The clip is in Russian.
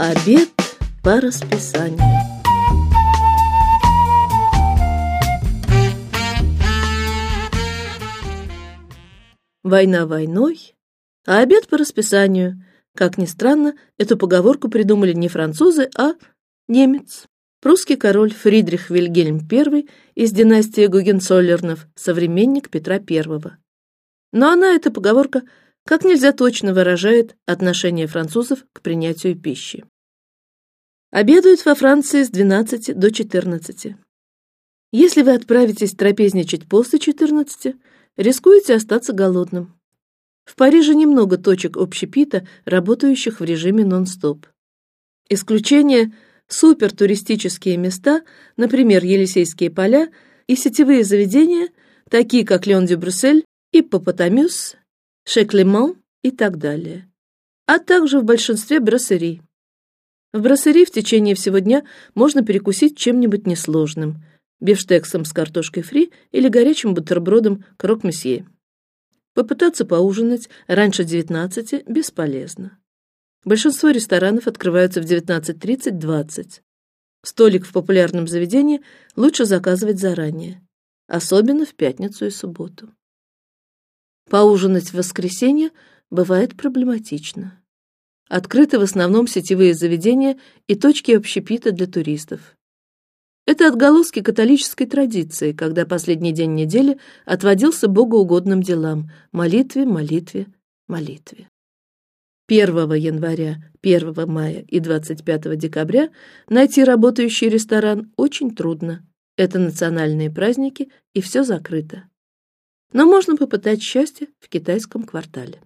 обед по расписанию. Война войной, а обед по расписанию. Как ни странно, эту поговорку придумали не французы, а немец. Прусский король Фридрих Вильгельм I из династии Гугенцоллернов, современник Петра I. Но она эта поговорка как нельзя точно выражает отношение французов к принятию пищи. Обедают во Франции с 12 до 14. Если вы отправитесь трапезничать после 14, рискуете остаться голодным. В Париже немного точек общепита, работающих в режиме нон-стоп. Исключение супертуристические места, например, Елисейские поля и сетевые заведения, такие как Леон дю Брюссель и Папатамюс, Шеклемон и так далее, а также в большинстве брассерий. В брассерии в течение всего дня можно перекусить чем-нибудь несложным, бифштексом с картошкой фри или горячим бутербродом крок-месье. Попытаться поужинать раньше 19 бесполезно. Большинство ресторанов открываются в 19:30-20. Столик в популярном заведении лучше заказывать заранее, особенно в пятницу и субботу. Поужинать в воскресенье бывает проблематично. Открыты в основном сетевые заведения и точки общепита для туристов. Это отголоски католической традиции, когда последний день недели отводился богоугодным делам, молитве, молитве, молитве. 1 января, 1 мая и 25 декабря найти работающий ресторан очень трудно. Это национальные праздники и все закрыто но можно попытать счастье в китайском квартале.